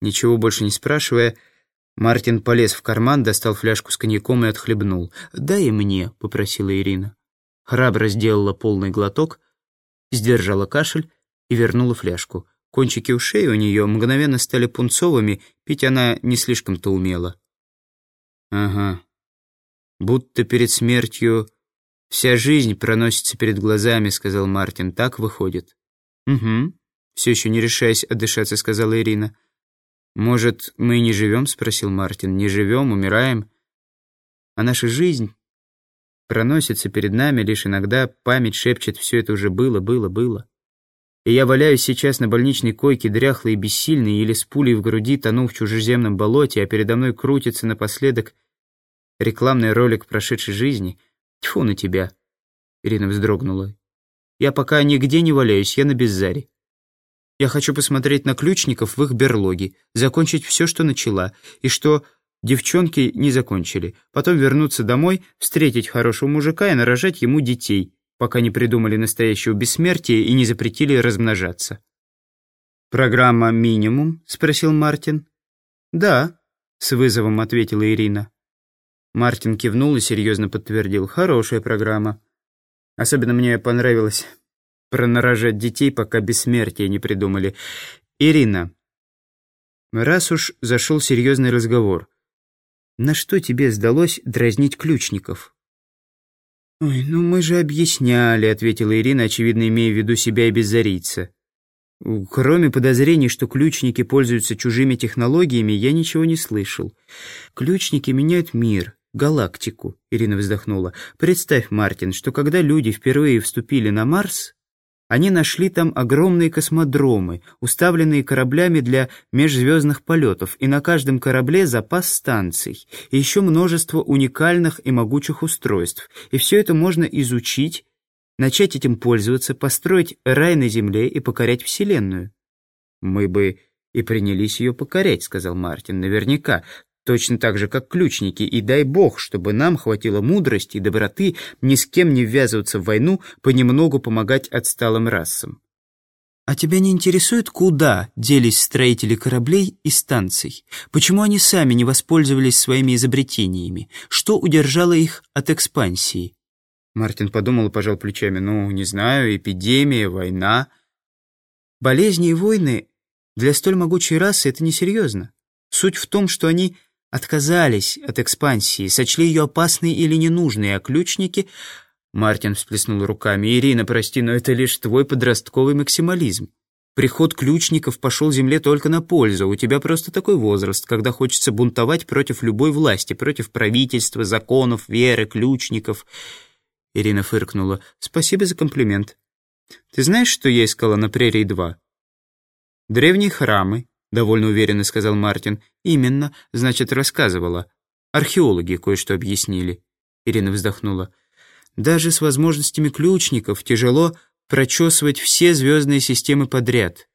Ничего больше не спрашивая, Мартин полез в карман, достал фляжку с коньяком и отхлебнул. «Дай и мне», — попросила Ирина. Храбро сделала полный глоток, сдержала кашель и вернула фляжку. Кончики ушей у нее мгновенно стали пунцовыми, пить она не слишком-то умела. «Ага. Будто перед смертью вся жизнь проносится перед глазами», — сказал Мартин. «Так выходит?» «Угу», — все еще не решаясь отдышаться, сказала Ирина. «Может, мы и не живем?» — спросил Мартин. «Не живем, умираем. А наша жизнь проносится перед нами, лишь иногда память шепчет, все это уже было, было, было. И я валяюсь сейчас на больничной койке, дряхлый и бессильный, или с пулей в груди тону в чужеземном болоте, а передо мной крутится напоследок рекламный ролик прошедшей жизни. Тьфу на тебя!» Ирина вздрогнула. «Я пока нигде не валяюсь, я на беззаре. Я хочу посмотреть на ключников в их берлоге, закончить все, что начала, и что девчонки не закончили. Потом вернуться домой, встретить хорошего мужика и нарожать ему детей, пока не придумали настоящего бессмертия и не запретили размножаться. «Программа «Минимум»?» — спросил Мартин. «Да», — с вызовом ответила Ирина. Мартин кивнул и серьезно подтвердил. «Хорошая программа. Особенно мне понравилось пронарожать детей, пока бессмертие не придумали. Ирина, раз уж зашел серьезный разговор, на что тебе сдалось дразнить ключников?» «Ой, ну мы же объясняли», — ответила Ирина, очевидно имея в виду себя и беззарийца. «Кроме подозрений, что ключники пользуются чужими технологиями, я ничего не слышал. Ключники меняют мир, галактику», — Ирина вздохнула. «Представь, Мартин, что когда люди впервые вступили на Марс, они нашли там огромные космодромы, уставленные кораблями для межзвездных полетов, и на каждом корабле запас станций, и еще множество уникальных и могучих устройств. И все это можно изучить, начать этим пользоваться, построить рай на Земле и покорять Вселенную. «Мы бы и принялись ее покорять», — сказал Мартин, — «наверняка точно так же, как ключники, и дай бог, чтобы нам хватило мудрости и доброты ни с кем не ввязываться в войну, понемногу помогать отсталым расам. А тебя не интересует, куда делись строители кораблей и станций? Почему они сами не воспользовались своими изобретениями? Что удержало их от экспансии? Мартин подумал и пожал плечами. Ну, не знаю, эпидемия, война. Болезни и войны для столь могучей расы это несерьезно. Суть в том, что они отказались от экспансии, сочли ее опасной или ненужной, а ключники... Мартин всплеснул руками. «Ирина, прости, но это лишь твой подростковый максимализм. Приход ключников пошел земле только на пользу. У тебя просто такой возраст, когда хочется бунтовать против любой власти, против правительства, законов, веры, ключников». Ирина фыркнула. «Спасибо за комплимент. Ты знаешь, что я искала на Прерии-2? Древние храмы, — довольно уверенно сказал Мартин. «Именно, значит, рассказывала. Археологи кое-что объяснили». Ирина вздохнула. «Даже с возможностями ключников тяжело прочесывать все звездные системы подряд.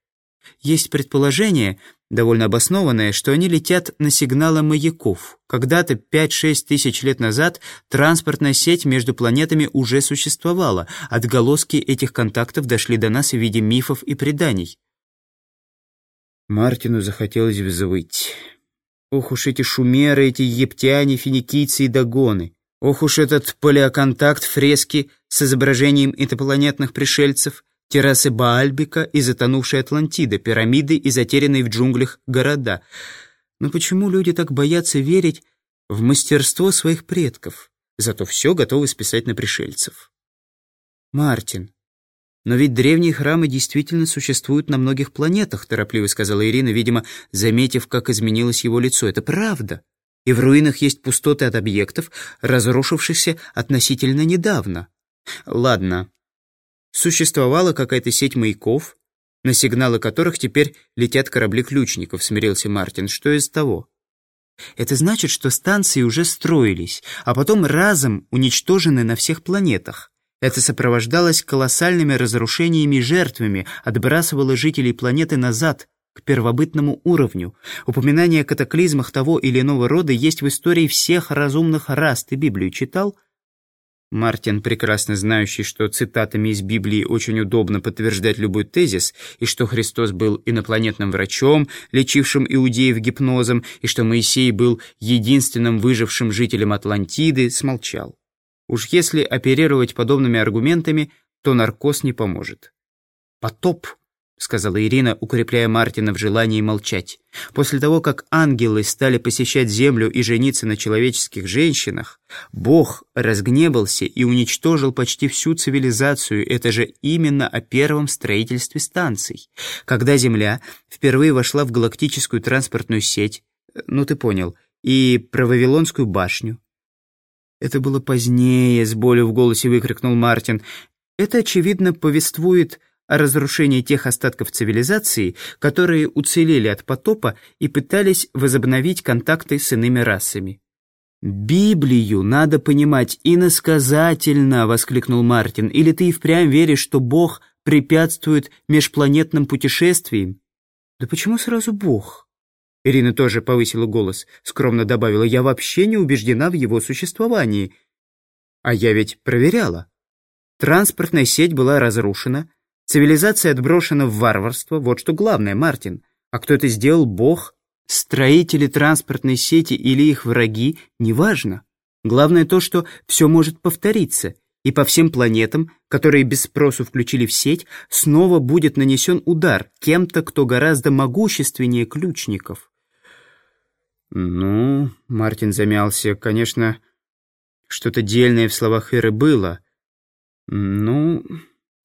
Есть предположение, довольно обоснованное, что они летят на сигналы маяков. Когда-то 5-6 тысяч лет назад транспортная сеть между планетами уже существовала. Отголоски этих контактов дошли до нас в виде мифов и преданий. Мартину захотелось взвыть. Ох уж эти шумеры, эти египтяне, финикийцы и догоны. Ох уж этот палеоконтакт фрески с изображением инопланетных пришельцев, террасы Баальбика и затонувшая Атлантида, пирамиды и затерянные в джунглях города. Но почему люди так боятся верить в мастерство своих предков, зато все готовы списать на пришельцев? Мартин, «Но ведь древние храмы действительно существуют на многих планетах», торопливо сказала Ирина, видимо, заметив, как изменилось его лицо. «Это правда. И в руинах есть пустоты от объектов, разрушившихся относительно недавно. Ладно. Существовала какая-то сеть маяков, на сигналы которых теперь летят корабли ключников», смирился Мартин. «Что из того?» Это значит, что станции уже строились, а потом разом уничтожены на всех планетах. Это сопровождалось колоссальными разрушениями жертвами, отбрасывало жителей планеты назад, к первобытному уровню. Упоминания о катаклизмах того или иного рода есть в истории всех разумных рас. Ты Библию читал? Мартин, прекрасно знающий, что цитатами из Библии очень удобно подтверждать любой тезис, и что Христос был инопланетным врачом, лечившим иудеев гипнозом, и что Моисей был единственным выжившим жителем Атлантиды, смолчал. Уж если оперировать подобными аргументами, то наркоз не поможет. Потоп — сказала Ирина, укрепляя Мартина в желании молчать. «После того, как ангелы стали посещать землю и жениться на человеческих женщинах, Бог разгневался и уничтожил почти всю цивилизацию. Это же именно о первом строительстве станций. Когда Земля впервые вошла в галактическую транспортную сеть, ну ты понял, и про Вавилонскую башню. «Это было позднее», — с болью в голосе выкрикнул Мартин. «Это, очевидно, повествует о разрушении тех остатков цивилизации, которые уцелели от потопа и пытались возобновить контакты с иными расами. «Библию надо понимать иносказательно!» — воскликнул Мартин. «Или ты и впрямь веришь, что Бог препятствует межпланетным путешествиям?» «Да почему сразу Бог?» Ирина тоже повысила голос, скромно добавила. «Я вообще не убеждена в его существовании». «А я ведь проверяла. Транспортная сеть была разрушена, Цивилизация отброшена в варварство, вот что главное, Мартин. А кто это сделал, Бог? Строители транспортной сети или их враги, неважно. Главное то, что все может повториться, и по всем планетам, которые без спросу включили в сеть, снова будет нанесен удар кем-то, кто гораздо могущественнее ключников. «Ну...» — Мартин замялся. «Конечно, что-то дельное в словах Эры было. Ну...»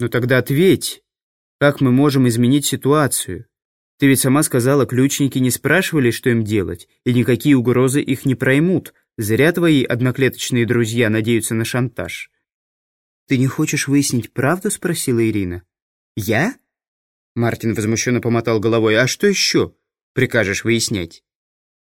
«Ну тогда ответь, как мы можем изменить ситуацию? Ты ведь сама сказала, ключники не спрашивали, что им делать, и никакие угрозы их не проймут. Зря твои одноклеточные друзья надеются на шантаж». «Ты не хочешь выяснить правду?» — спросила Ирина. «Я?» Мартин возмущенно помотал головой. «А что еще прикажешь выяснять?»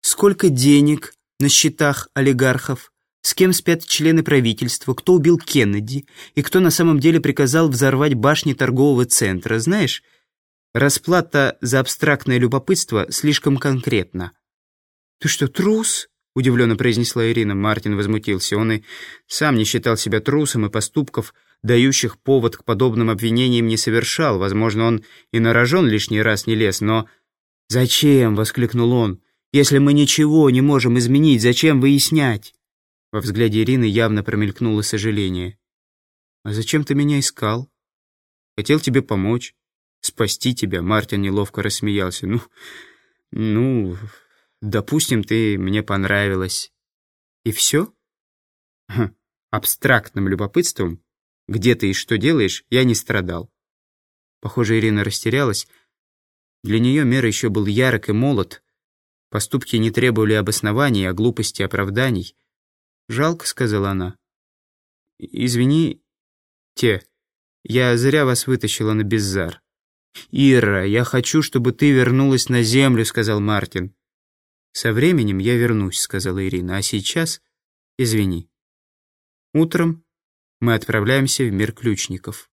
«Сколько денег на счетах олигархов?» с кем спят члены правительства, кто убил Кеннеди и кто на самом деле приказал взорвать башни торгового центра, знаешь? Расплата за абстрактное любопытство слишком конкретна. «Ты что, трус?» — удивленно произнесла Ирина. Мартин возмутился. Он и сам не считал себя трусом, и поступков, дающих повод к подобным обвинениям, не совершал. Возможно, он и на рожон лишний раз не лез, но... «Зачем?» — воскликнул он. «Если мы ничего не можем изменить, зачем выяснять?» Во взгляде Ирины явно промелькнуло сожаление. «А зачем ты меня искал?» «Хотел тебе помочь, спасти тебя», — Мартин неловко рассмеялся. «Ну, ну, допустим, ты мне понравилась». «И все?» Ха, «Абстрактным любопытством, где ты и что делаешь, я не страдал». Похоже, Ирина растерялась. Для нее Мера еще был ярок и молод. Поступки не требовали обоснований, а глупости оправданий. «Жалко», — сказала она. «Извини, те, я зря вас вытащила на беззар». «Ира, я хочу, чтобы ты вернулась на землю», — сказал Мартин. «Со временем я вернусь», — сказала Ирина, «а сейчас извини». Утром мы отправляемся в мир ключников.